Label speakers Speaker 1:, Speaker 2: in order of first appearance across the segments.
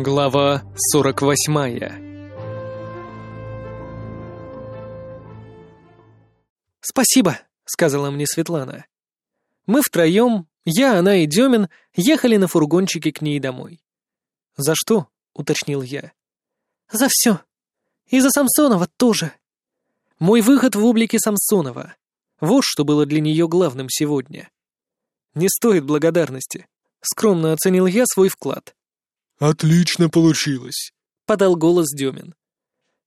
Speaker 1: Глава 48 «Спасибо», — сказала мне Светлана. Мы втроем, я, она и Демин, ехали на фургончике к ней домой. «За что?» — уточнил я. «За все. И за Самсонова тоже». Мой выход в облике Самсонова. Вот что было для нее главным сегодня. «Не стоит благодарности», — скромно оценил я свой вклад.
Speaker 2: «Отлично получилось», —
Speaker 1: подал голос Демин.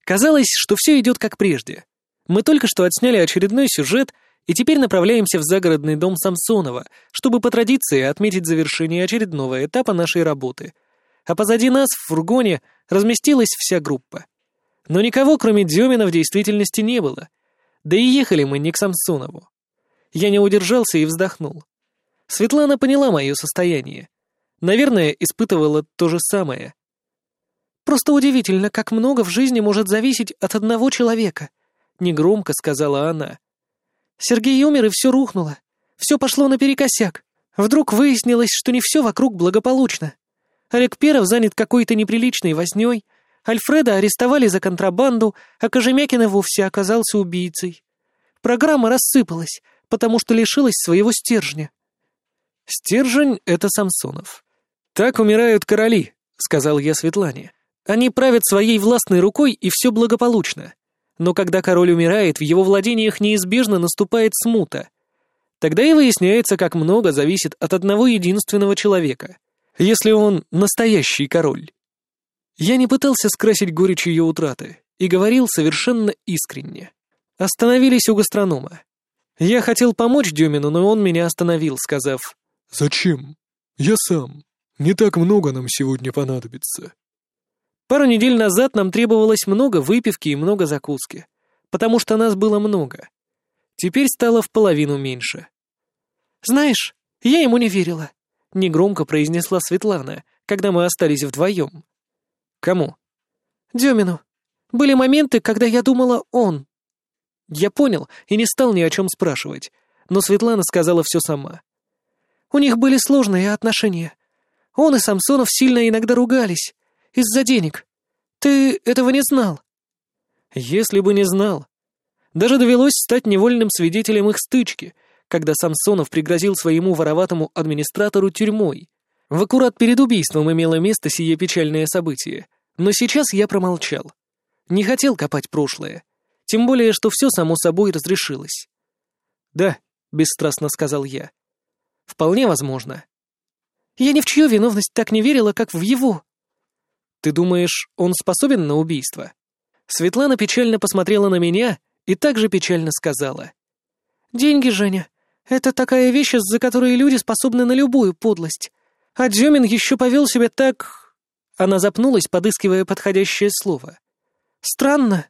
Speaker 1: Казалось, что все идет как прежде. Мы только что отсняли очередной сюжет и теперь направляемся в загородный дом Самсонова, чтобы по традиции отметить завершение очередного этапа нашей работы. А позади нас в фургоне разместилась вся группа. Но никого, кроме Демина, в действительности не было. Да и ехали мы не к Самсонову. Я не удержался и вздохнул. Светлана поняла мое состояние. Наверное, испытывала то же самое. «Просто удивительно, как много в жизни может зависеть от одного человека», — негромко сказала она. «Сергей умер, и все рухнуло. Все пошло наперекосяк. Вдруг выяснилось, что не все вокруг благополучно. Олег Перов занят какой-то неприличной вознёй, Альфреда арестовали за контрабанду, а Кожемякин вовсе оказался убийцей. Программа рассыпалась, потому что лишилась своего стержня». «Стержень — это Самсонов. «Так умирают короли», — сказал я Светлане. «Они правят своей властной рукой, и все благополучно. Но когда король умирает, в его владениях неизбежно наступает смута. Тогда и выясняется, как много зависит от одного единственного человека, если он настоящий король». Я не пытался скрасить горечь ее утраты и говорил совершенно искренне. Остановились у гастронома. Я хотел помочь Дюмину, но он меня остановил, сказав
Speaker 2: «Зачем? Я сам». Не так много нам сегодня понадобится.
Speaker 1: Пару недель назад нам требовалось много выпивки и много закуски, потому что нас было много. Теперь стало в половину меньше.
Speaker 3: «Знаешь, я ему не верила», — негромко произнесла Светлана, когда мы остались вдвоем.
Speaker 1: «Кому?»
Speaker 3: «Демину. Были моменты, когда я думала, он».
Speaker 1: Я понял и не стал ни о чем спрашивать, но Светлана сказала все сама.
Speaker 3: «У них были сложные отношения. Он и Самсонов сильно иногда ругались. Из-за денег. Ты этого не знал?»
Speaker 1: «Если бы не знал. Даже довелось стать невольным свидетелем их стычки, когда Самсонов пригрозил своему вороватому администратору тюрьмой. В аккурат перед убийством имело место сие печальное событие. Но сейчас я промолчал. Не хотел копать прошлое. Тем более, что все само собой разрешилось. «Да», — бесстрастно сказал я. «Вполне возможно.
Speaker 3: Я ни в чью виновность так не верила, как в его.
Speaker 1: Ты думаешь, он способен на убийство? Светлана печально посмотрела на меня и также печально сказала.
Speaker 3: Деньги, Женя, это такая вещь, из-за которой люди способны на любую подлость. А Демин еще повел себя так... Она запнулась, подыскивая подходящее слово. Странно.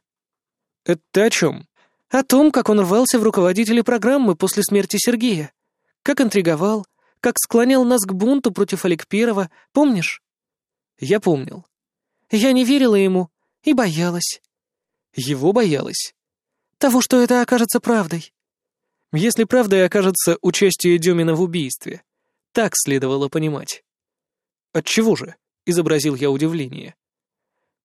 Speaker 1: Это о чем?
Speaker 3: О том, как он рвался в руководители программы после смерти Сергея. Как интриговал, как склонял нас к бунту против Аликперова, помнишь?»
Speaker 1: «Я помнил».
Speaker 3: «Я не верила ему и боялась».
Speaker 1: «Его боялась?»
Speaker 3: «Того, что это окажется правдой».
Speaker 1: «Если правдой окажется участие Демина в убийстве, так следовало понимать». «Отчего же?» — изобразил я удивление.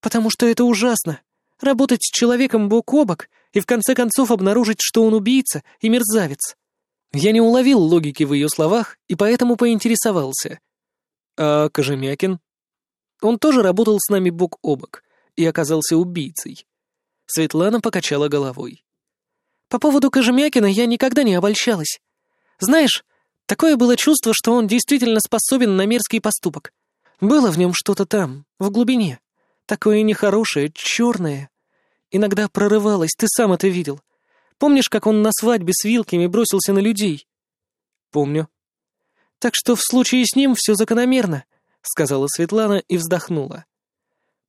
Speaker 3: «Потому что это ужасно. Работать с человеком бок о бок и в конце концов обнаружить, что он убийца и мерзавец.
Speaker 1: Я не уловил логики в ее словах и поэтому поинтересовался. «А Кожемякин?» Он тоже работал с нами бок о бок и оказался убийцей. Светлана покачала головой.
Speaker 3: «По поводу Кожемякина я никогда не обольщалась. Знаешь, такое было чувство, что он действительно способен на мерзкий поступок. Было в нем что-то там, в глубине. Такое нехорошее, черное. Иногда прорывалось, ты сам это видел. Помнишь, как он на свадьбе с вилками бросился на людей?»
Speaker 1: «Помню».
Speaker 3: «Так что в случае с ним все закономерно», — сказала Светлана и вздохнула.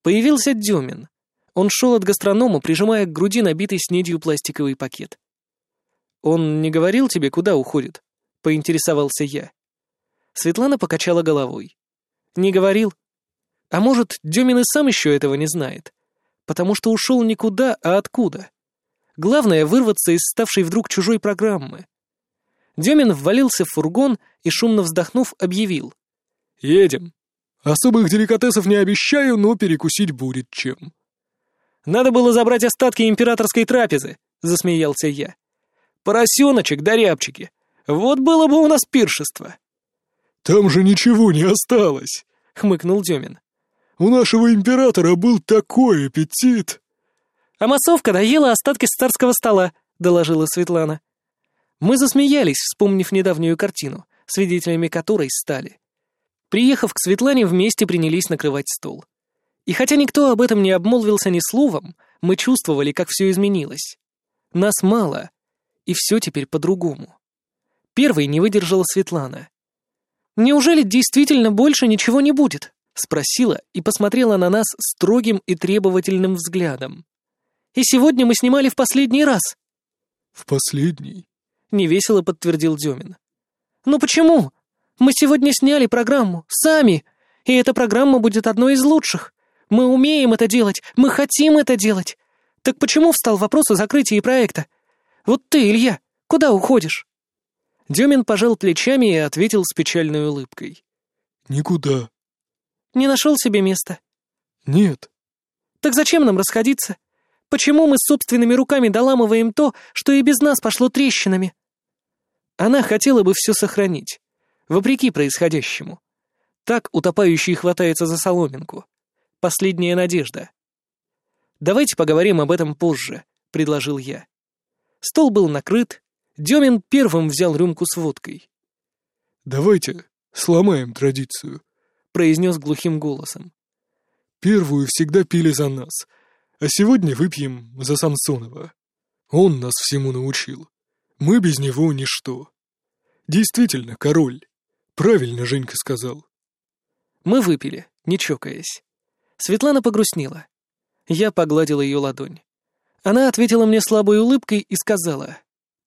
Speaker 1: Появился Демин. Он шел от гастронома, прижимая к груди набитый снедью пластиковый пакет. «Он не говорил тебе, куда уходит?» — поинтересовался я. Светлана покачала головой. «Не говорил. А может, Демин и сам еще этого не знает? Потому что ушел никуда, а откуда?» Главное — вырваться из ставшей вдруг чужой программы. Демин ввалился в фургон и, шумно вздохнув, объявил. «Едем».
Speaker 2: Особых деликатесов не обещаю, но перекусить будет чем».
Speaker 1: «Надо было забрать остатки императорской трапезы», — засмеялся я. «Поросеночек да рябчики. Вот было бы у нас пиршество».
Speaker 2: «Там же ничего не осталось», —
Speaker 1: хмыкнул Демин.
Speaker 2: «У нашего императора был такой аппетит».
Speaker 1: «А массовка доела остатки с царского стола», — доложила Светлана. Мы засмеялись, вспомнив недавнюю картину, свидетелями которой стали. Приехав к Светлане, вместе принялись накрывать стол. И хотя никто об этом не обмолвился ни словом, мы чувствовали, как все изменилось. Нас мало, и все теперь по-другому. Первой не выдержала Светлана. «Неужели действительно больше ничего не будет?» — спросила и посмотрела на нас строгим и требовательным взглядом. «И сегодня мы снимали в последний раз».
Speaker 2: «В последний?»
Speaker 1: — невесело подтвердил Демин. «Ну почему? Мы сегодня сняли программу, сами, и эта программа будет одной из лучших. Мы умеем это делать, мы хотим это делать. Так почему встал вопрос о закрытии проекта? Вот ты, Илья, куда уходишь?» Демин пожал плечами и ответил с печальной улыбкой.
Speaker 2: «Никуда».
Speaker 1: «Не нашел себе места?»
Speaker 2: «Нет».
Speaker 1: «Так зачем нам расходиться? Почему мы собственными руками доламываем то, что и без нас пошло трещинами?» Она хотела бы все сохранить, вопреки происходящему. Так утопающий хватается за соломинку. Последняя надежда. «Давайте поговорим об этом позже», — предложил я. Стол был накрыт, Демин первым взял рюмку с водкой.
Speaker 2: «Давайте сломаем традицию», — произнес глухим голосом. «Первую всегда пили за нас, а сегодня выпьем за Самсонова. Он нас всему научил. Мы без него ничто. Действительно, король. Правильно Женька сказал».
Speaker 1: Мы выпили, не чокаясь. Светлана погрустнела. Я погладил ее ладонь. Она ответила мне слабой улыбкой и сказала,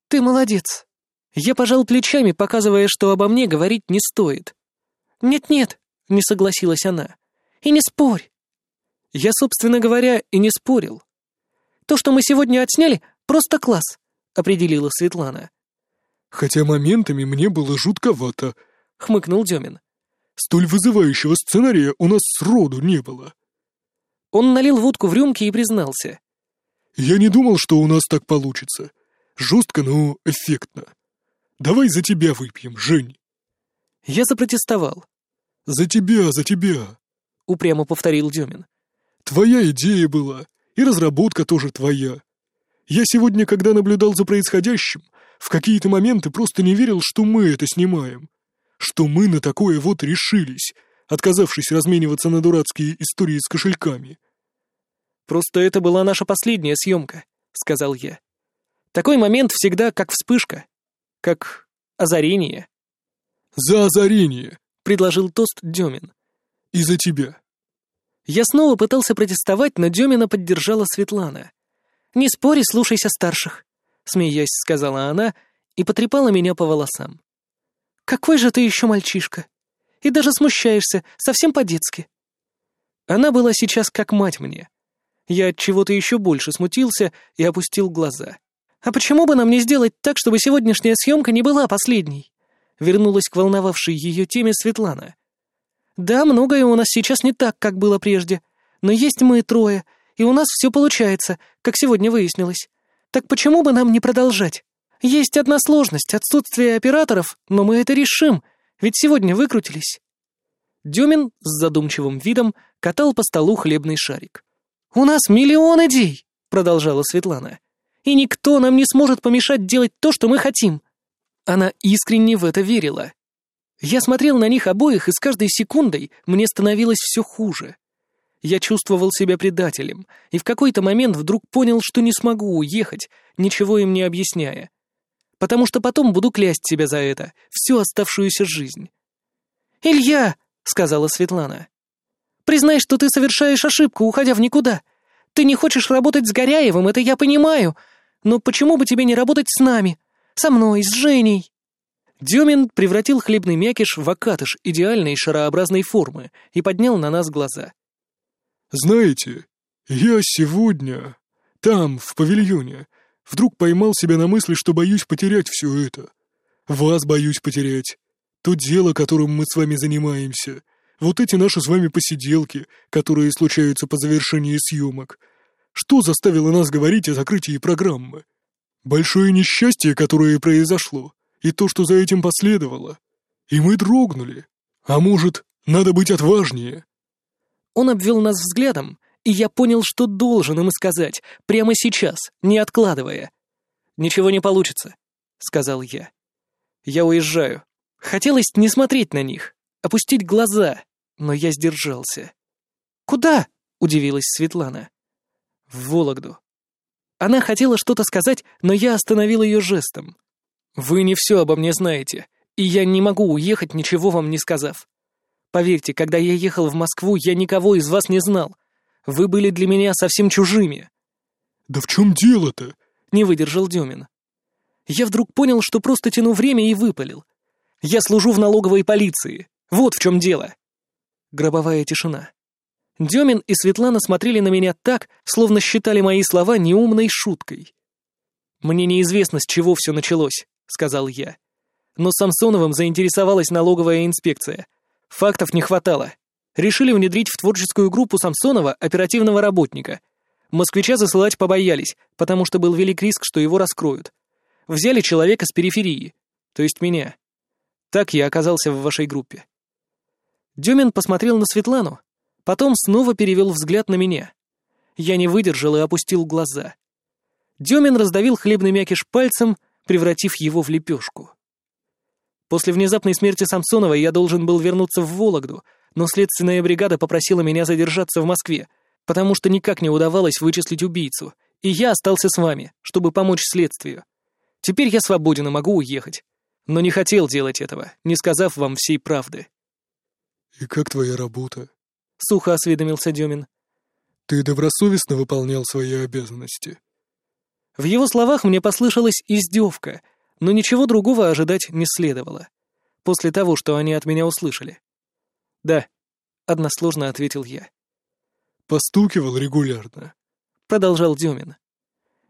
Speaker 1: «Ты молодец». Я пожал плечами, показывая, что обо мне говорить не стоит. «Нет-нет», — не согласилась она, — «и не спорь». Я, собственно говоря, и не спорил. «То, что мы сегодня отсняли, просто класс», — определила Светлана.
Speaker 2: «Хотя моментами мне было жутковато», —
Speaker 1: хмыкнул Демин.
Speaker 2: «Столь вызывающего сценария у нас сроду не было».
Speaker 1: Он налил водку в рюмки и признался.
Speaker 2: «Я не думал, что у нас так получится. Жестко, но эффектно. Давай за тебя выпьем, Жень».
Speaker 1: Я запротестовал.
Speaker 2: «За тебя, за тебя», —
Speaker 1: упрямо повторил Демин.
Speaker 2: «Твоя идея была, и разработка тоже твоя. Я сегодня, когда наблюдал за происходящим, в какие-то моменты просто не верил, что мы это снимаем. Что мы на такое вот решились, отказавшись размениваться на дурацкие истории с кошельками.
Speaker 1: «Просто это была наша последняя съемка», — сказал я. Такой момент всегда как вспышка, как озарение.
Speaker 2: «За озарение!»
Speaker 1: — предложил тост Демин.
Speaker 2: «И за тебя!»
Speaker 1: Я снова пытался протестовать, но Демина поддержала Светлана. «Не спори, слушайся старших», — смеясь сказала она и потрепала меня по волосам. «Какой же ты еще мальчишка! И даже смущаешься, совсем по-детски». Она была сейчас как мать мне. Я от чего-то еще больше смутился и опустил глаза. «А почему бы нам не сделать так, чтобы сегодняшняя съемка не была последней?» Вернулась к волновавшей ее теме Светлана. «Да, многое у нас сейчас не так, как было прежде, но есть мы трое, и у нас все получается, как сегодня выяснилось. Так почему бы нам не продолжать? Есть одна сложность — отсутствие операторов, но мы это решим, ведь сегодня выкрутились». Демин с задумчивым видом катал по столу хлебный шарик. «У нас миллион идей!» — продолжала Светлана и никто нам не сможет помешать делать то, что мы хотим». Она искренне в это верила. Я смотрел на них обоих, и с каждой секундой мне становилось все хуже. Я чувствовал себя предателем, и в какой-то момент вдруг понял, что не смогу уехать, ничего им не объясняя. Потому что потом буду клясть себя за это, всю оставшуюся жизнь. «Илья!» — сказала Светлана. «Признай, что ты совершаешь ошибку, уходя в никуда. Ты не хочешь работать с Горяевым, это я понимаю, но почему бы тебе не работать с нами? Со мной, с Женей?» Дюмин превратил хлебный мякиш в окатыш идеальной шарообразной формы и поднял на нас глаза.
Speaker 2: «Знаете, я сегодня, там, в павильоне, вдруг поймал себя на мысли, что боюсь потерять все это. Вас боюсь потерять. То дело, которым мы с вами занимаемся. Вот эти наши с вами посиделки, которые случаются по завершении съемок. Что заставило нас говорить о закрытии программы? Большое несчастье, которое произошло, и то, что за этим последовало. И мы дрогнули. А может, надо быть отважнее?»
Speaker 1: Он обвел нас взглядом, и я понял, что должен им сказать, прямо сейчас, не откладывая. «Ничего не получится», — сказал я. «Я уезжаю. Хотелось не смотреть на них, опустить глаза, но я сдержался. «Куда?» — удивилась Светлана. «В Вологду». Она хотела что-то сказать, но я остановил ее жестом. «Вы не все обо мне знаете, и я не могу уехать, ничего вам не сказав. Поверьте, когда я ехал в Москву, я никого из вас не знал. Вы были для меня совсем чужими».
Speaker 2: «Да в чем дело-то?»
Speaker 1: — не выдержал Демин. Я вдруг понял, что просто тяну время и выпалил. Я служу в налоговой полиции. Вот в чем дело. Гробовая тишина. Демин и Светлана смотрели на меня так, словно считали мои слова неумной шуткой. «Мне неизвестно, с чего все началось», — сказал я. Но Самсоновым заинтересовалась налоговая инспекция. Фактов не хватало. Решили внедрить в творческую группу Самсонова оперативного работника. Москвича засылать побоялись, потому что был велик риск, что его раскроют. Взяли человека с периферии, то есть меня. Так я оказался в вашей группе. Демин посмотрел на Светлану, потом снова перевел взгляд на меня. Я не выдержал и опустил глаза. Демин раздавил хлебный мякиш пальцем, превратив его в лепешку. После внезапной смерти Самсонова я должен был вернуться в Вологду, но следственная бригада попросила меня задержаться в Москве, потому что никак не удавалось вычислить убийцу, и я остался с вами, чтобы помочь следствию. Теперь я свободен и могу уехать но не хотел делать этого, не сказав вам всей правды.
Speaker 2: «И как твоя работа?»
Speaker 1: — сухо осведомился Демин.
Speaker 2: «Ты добросовестно выполнял свои обязанности?»
Speaker 1: В его словах мне послышалась издевка, но ничего другого ожидать не следовало. После того, что они от меня услышали. «Да», — односложно ответил я.
Speaker 2: «Постукивал регулярно», —
Speaker 1: продолжал Демин.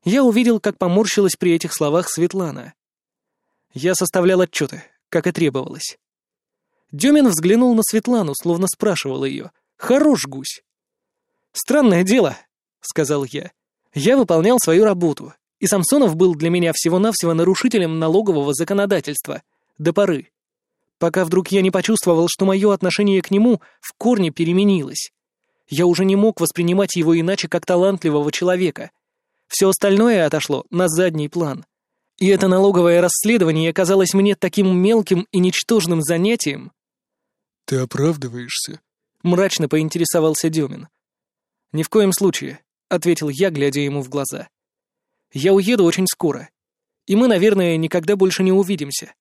Speaker 1: Я увидел, как поморщилась при этих словах Светлана. Я составлял отчеты, как и требовалось. Демин взглянул на Светлану, словно спрашивал ее. «Хорош гусь!» «Странное дело», — сказал я. «Я выполнял свою работу, и Самсонов был для меня всего-навсего нарушителем налогового законодательства. До поры. Пока вдруг я не почувствовал, что мое отношение к нему в корне переменилось. Я уже не мог воспринимать его иначе, как талантливого человека. Все остальное отошло на задний план. И это налоговое расследование казалось мне таким мелким и ничтожным занятием.
Speaker 2: «Ты оправдываешься?»
Speaker 1: — мрачно поинтересовался Демин. «Ни в коем случае», — ответил я, глядя ему в глаза. «Я уеду очень скоро, и мы, наверное, никогда больше не увидимся.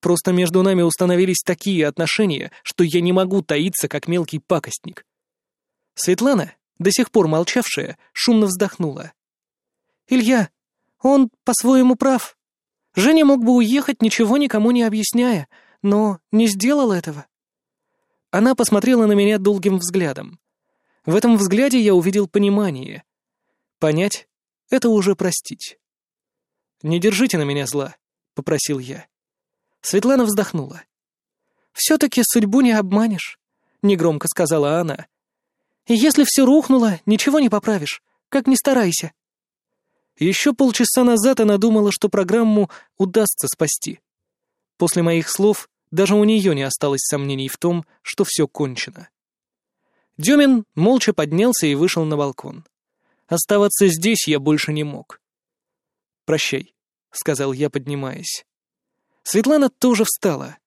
Speaker 1: Просто между нами установились такие отношения, что я не могу таиться, как мелкий пакостник». Светлана, до сих пор молчавшая, шумно вздохнула. «Илья, он по-своему прав», Женя мог бы уехать, ничего никому не объясняя, но не сделал этого. Она посмотрела на меня долгим взглядом. В этом взгляде я увидел понимание. Понять — это уже простить. «Не держите на меня зла», — попросил я. Светлана вздохнула. «Все-таки судьбу не обманешь», — негромко сказала она. «И если все рухнуло, ничего не поправишь, как ни старайся. Еще полчаса назад она думала, что программу удастся спасти. После моих слов даже у нее не осталось сомнений в том, что все кончено. Демин молча поднялся и вышел на балкон. Оставаться здесь я больше не мог. «Прощай», — сказал я, поднимаясь. Светлана тоже встала.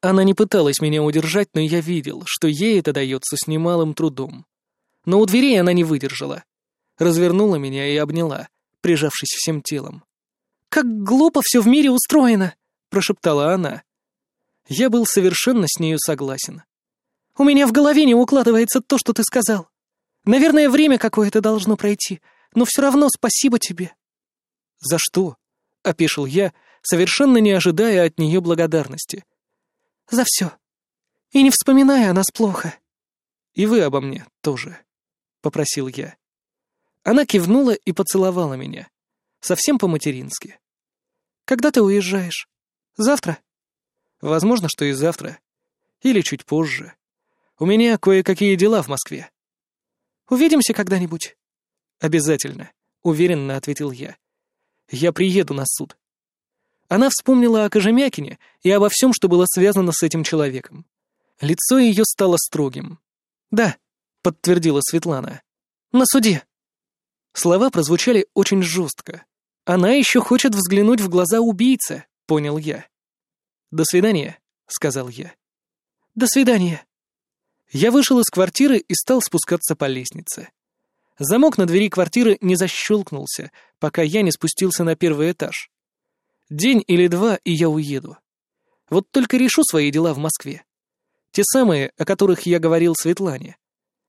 Speaker 1: Она не пыталась меня удержать, но я видел, что ей это дается с немалым трудом. Но у дверей она не выдержала. Развернула меня и обняла, прижавшись всем телом. «Как глупо все в мире устроено!» — прошептала она. Я был совершенно с нею согласен. «У меня в голове не укладывается то, что ты сказал. Наверное, время какое-то должно пройти, но все равно спасибо тебе». «За что?» — опешил я, совершенно не ожидая от нее благодарности. «За все. И не вспоминая о нас плохо». «И вы обо мне тоже», — попросил я. Она кивнула и поцеловала меня. Совсем по-матерински. «Когда ты уезжаешь? Завтра?» «Возможно, что и завтра. Или чуть позже. У меня кое-какие дела в Москве».
Speaker 3: «Увидимся когда-нибудь?»
Speaker 1: «Обязательно», — уверенно ответил я. «Я приеду на суд». Она вспомнила о Кожемякине и обо всем, что было связано с этим человеком. Лицо ее стало строгим. «Да», — подтвердила Светлана. «На суде». Слова прозвучали очень жестко. «Она еще хочет взглянуть в глаза убийцы», — понял я. «До свидания», — сказал я.
Speaker 3: «До свидания».
Speaker 1: Я вышел из квартиры и стал спускаться по лестнице. Замок на двери квартиры не защелкнулся, пока я не спустился на первый этаж. День или два, и я уеду. Вот только решу свои дела в Москве. Те самые, о которых я говорил Светлане.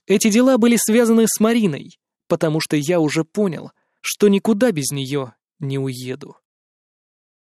Speaker 1: Эти дела были связаны с Мариной, потому что я уже понял, что никуда без нее не уеду.